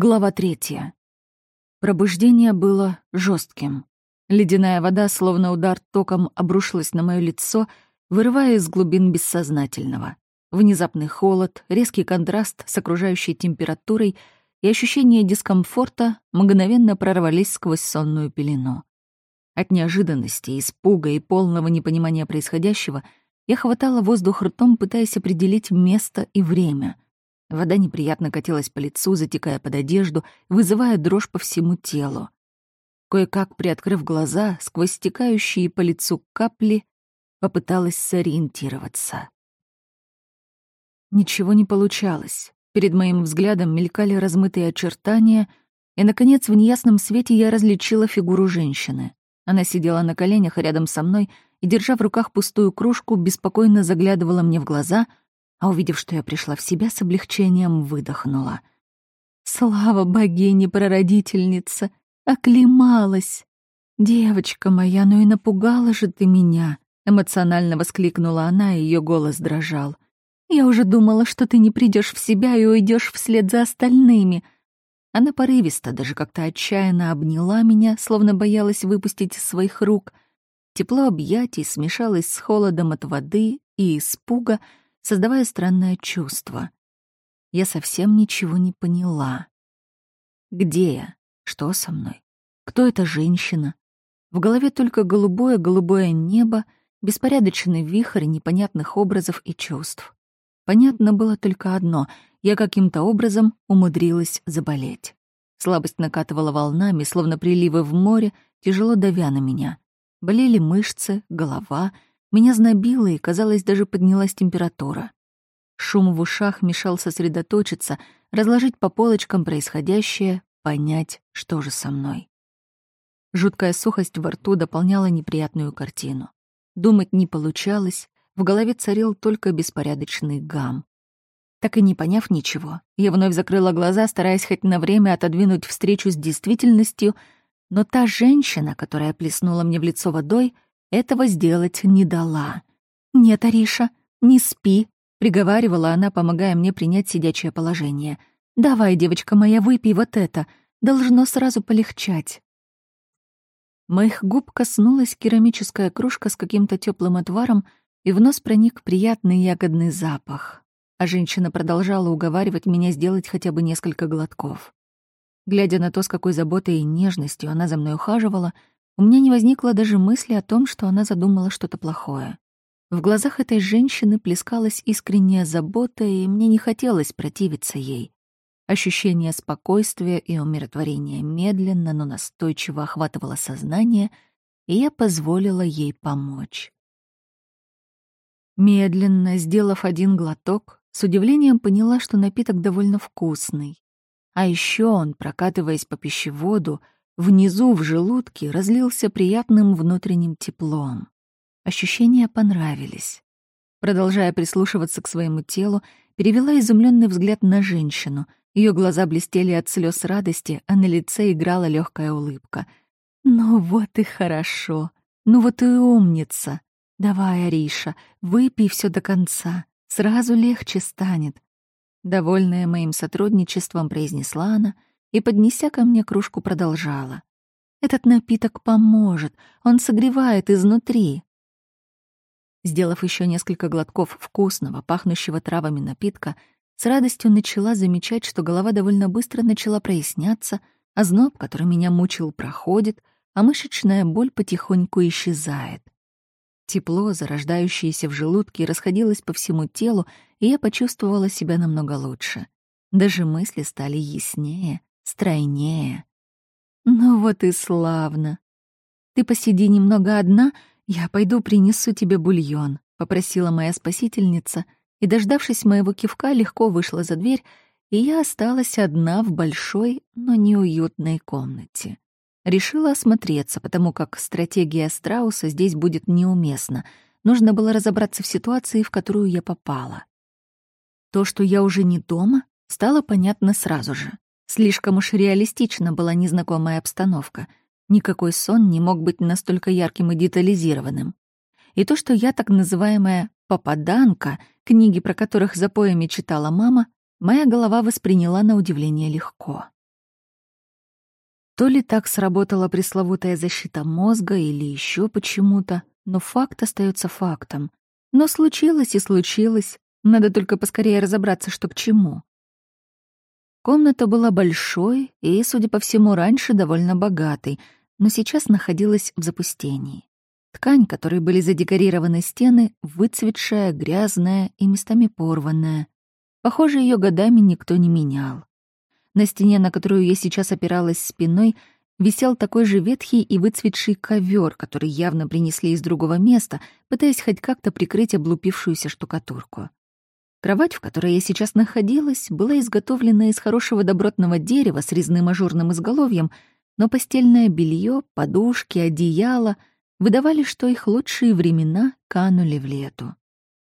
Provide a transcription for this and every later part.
Глава третья. Пробуждение было жестким. Ледяная вода, словно удар током, обрушилась на мое лицо, вырывая из глубин бессознательного. Внезапный холод, резкий контраст с окружающей температурой и ощущение дискомфорта мгновенно прорвались сквозь сонную пелену. От неожиданности, испуга и полного непонимания происходящего я хватала воздух ртом, пытаясь определить место и время — Вода неприятно катилась по лицу, затекая под одежду, вызывая дрожь по всему телу. Кое-как, приоткрыв глаза, сквозь стекающие по лицу капли, попыталась сориентироваться. Ничего не получалось. Перед моим взглядом мелькали размытые очертания, и, наконец, в неясном свете я различила фигуру женщины. Она сидела на коленях рядом со мной и, держа в руках пустую кружку, беспокойно заглядывала мне в глаза — а увидев, что я пришла в себя, с облегчением выдохнула. «Слава богине-прародительница! Оклемалась! Девочка моя, ну и напугала же ты меня!» Эмоционально воскликнула она, и ее голос дрожал. «Я уже думала, что ты не придешь в себя и уйдешь вслед за остальными!» Она порывисто, даже как-то отчаянно обняла меня, словно боялась выпустить из своих рук. Тепло объятий смешалось с холодом от воды и испуга — создавая странное чувство. Я совсем ничего не поняла. Где я? Что со мной? Кто эта женщина? В голове только голубое-голубое небо, беспорядочный вихрь непонятных образов и чувств. Понятно было только одно — я каким-то образом умудрилась заболеть. Слабость накатывала волнами, словно приливы в море, тяжело давя на меня. Болели мышцы, голова — меня знобило, и, казалось, даже поднялась температура. Шум в ушах мешал сосредоточиться, разложить по полочкам происходящее, понять, что же со мной. Жуткая сухость во рту дополняла неприятную картину. Думать не получалось, в голове царил только беспорядочный гам. Так и не поняв ничего, я вновь закрыла глаза, стараясь хоть на время отодвинуть встречу с действительностью, но та женщина, которая плеснула мне в лицо водой — этого сделать не дала. «Нет, Ариша, не спи», — приговаривала она, помогая мне принять сидячее положение. «Давай, девочка моя, выпей вот это. Должно сразу полегчать». Моих губ коснулась керамическая кружка с каким-то теплым отваром, и в нос проник приятный ягодный запах. А женщина продолжала уговаривать меня сделать хотя бы несколько глотков. Глядя на то, с какой заботой и нежностью она за мной ухаживала, у меня не возникло даже мысли о том, что она задумала что-то плохое. В глазах этой женщины плескалась искренняя забота, и мне не хотелось противиться ей. Ощущение спокойствия и умиротворения медленно, но настойчиво охватывало сознание, и я позволила ей помочь. Медленно, сделав один глоток, с удивлением поняла, что напиток довольно вкусный. А еще он, прокатываясь по пищеводу, Внизу, в желудке, разлился приятным внутренним теплом. Ощущения понравились. Продолжая прислушиваться к своему телу, перевела изумленный взгляд на женщину. Ее глаза блестели от слез радости, а на лице играла легкая улыбка. «Ну вот и хорошо. Ну вот и умница. Давай, Ариша, выпей все до конца. Сразу легче станет». Довольная моим сотрудничеством, произнесла она — и, поднеся ко мне кружку, продолжала. «Этот напиток поможет, он согревает изнутри». Сделав еще несколько глотков вкусного, пахнущего травами напитка, с радостью начала замечать, что голова довольно быстро начала проясняться, а зноб, который меня мучил, проходит, а мышечная боль потихоньку исчезает. Тепло, зарождающееся в желудке, расходилось по всему телу, и я почувствовала себя намного лучше. Даже мысли стали яснее, стройнее. Ну вот и славно. Ты посиди немного одна, я пойду принесу тебе бульон, попросила моя спасительница, и, дождавшись моего кивка, легко вышла за дверь, и я осталась одна в большой, но неуютной комнате. Решила осмотреться, потому как стратегия Страуса здесь будет неуместна. Нужно было разобраться в ситуации, в которую я попала. То, что я уже не дома, стало понятно сразу же. Слишком уж реалистична была незнакомая обстановка. Никакой сон не мог быть настолько ярким и детализированным. И то, что я так называемая «попаданка», книги, про которых за поями читала мама, моя голова восприняла на удивление легко. То ли так сработала пресловутая защита мозга или еще почему-то, но факт остается фактом. Но случилось и случилось. Надо только поскорее разобраться, что к чему. Комната была большой и, судя по всему, раньше довольно богатой, но сейчас находилась в запустении. Ткань, которой были задекорированы стены, выцветшая, грязная и местами порванная. Похоже, ее годами никто не менял. На стене, на которую я сейчас опиралась спиной, висел такой же ветхий и выцветший ковер, который явно принесли из другого места, пытаясь хоть как-то прикрыть облупившуюся штукатурку. Кровать, в которой я сейчас находилась, была изготовлена из хорошего добротного дерева с резным ажурным изголовьем, но постельное белье, подушки, одеяло выдавали, что их лучшие времена канули в лету.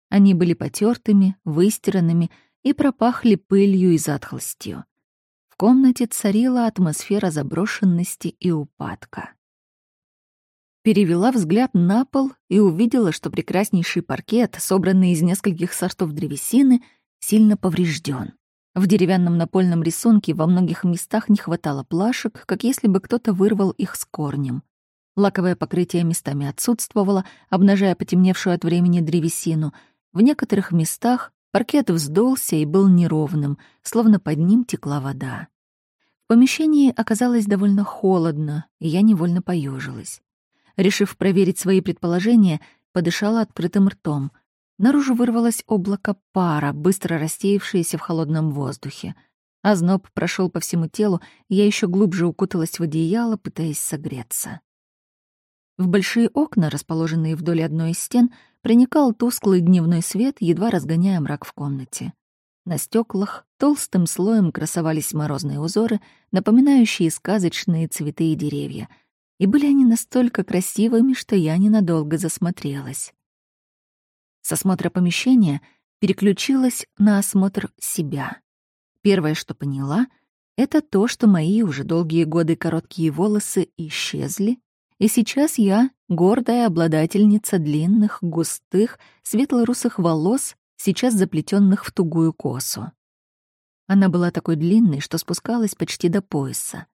Они были потертыми, выстиранными и пропахли пылью и затхлостью. В комнате царила атмосфера заброшенности и упадка. Перевела взгляд на пол и увидела, что прекраснейший паркет, собранный из нескольких сортов древесины, сильно поврежден. В деревянном напольном рисунке во многих местах не хватало плашек, как если бы кто-то вырвал их с корнем. Лаковое покрытие местами отсутствовало, обнажая потемневшую от времени древесину. В некоторых местах Паркет вздулся и был неровным, словно под ним текла вода. В помещении оказалось довольно холодно, и я невольно поежилась. Решив проверить свои предположения, подышала открытым ртом. Наружу вырвалось облако пара, быстро рассеявшееся в холодном воздухе. Озноб прошел по всему телу, и я еще глубже укуталась в одеяло, пытаясь согреться. В большие окна, расположенные вдоль одной из стен, проникал тусклый дневной свет, едва разгоняя мрак в комнате. На стеклах толстым слоем красовались морозные узоры, напоминающие сказочные цветы и деревья. И были они настолько красивыми, что я ненадолго засмотрелась. С осмотра помещения переключилась на осмотр себя. Первое, что поняла, это то, что мои уже долгие годы короткие волосы исчезли, и сейчас я гордая обладательница длинных, густых, светло-русых волос, сейчас заплетенных в тугую косу. Она была такой длинной, что спускалась почти до пояса.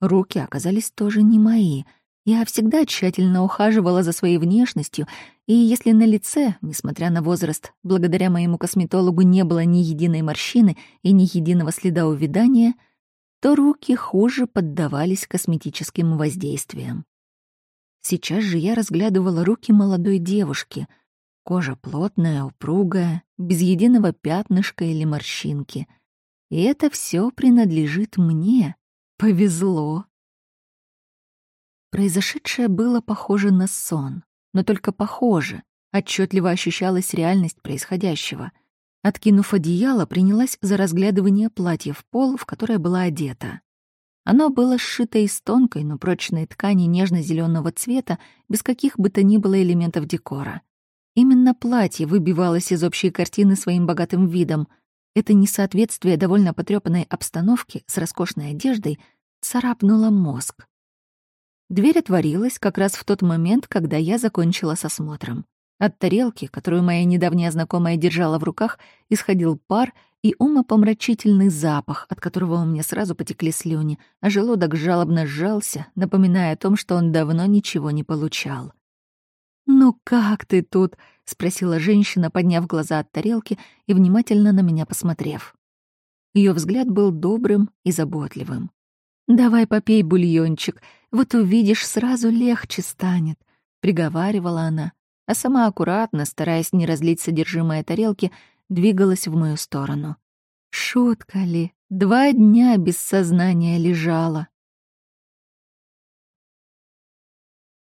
Руки оказались тоже не мои. Я всегда тщательно ухаживала за своей внешностью, и если на лице, несмотря на возраст, благодаря моему косметологу не было ни единой морщины и ни единого следа увядания, то руки хуже поддавались косметическим воздействиям. Сейчас же я разглядывала руки молодой девушки. Кожа плотная, упругая, без единого пятнышка или морщинки. И это все принадлежит мне. Повезло. Произошедшее было похоже на сон, но только похоже. Отчетливо ощущалась реальность происходящего. Откинув одеяло, принялась за разглядывание платья в пол, в которое была одета. Оно было сшито из тонкой, но прочной ткани нежно зеленого цвета, без каких бы то ни было элементов декора. Именно платье выбивалось из общей картины своим богатым видом. Это несоответствие довольно потрепанной обстановки с роскошной одеждой царапнуло мозг. Дверь отворилась как раз в тот момент, когда я закончила с осмотром. От тарелки, которую моя недавняя знакомая держала в руках, исходил пар и умопомрачительный запах, от которого у меня сразу потекли слюни, а желудок жалобно сжался, напоминая о том, что он давно ничего не получал. «Ну как ты тут?» — спросила женщина, подняв глаза от тарелки и внимательно на меня посмотрев. Ее взгляд был добрым и заботливым. «Давай попей бульончик, вот увидишь, сразу легче станет», — приговаривала она, а сама аккуратно, стараясь не разлить содержимое тарелки, двигалась в мою сторону. Шутка ли? Два дня без сознания лежала.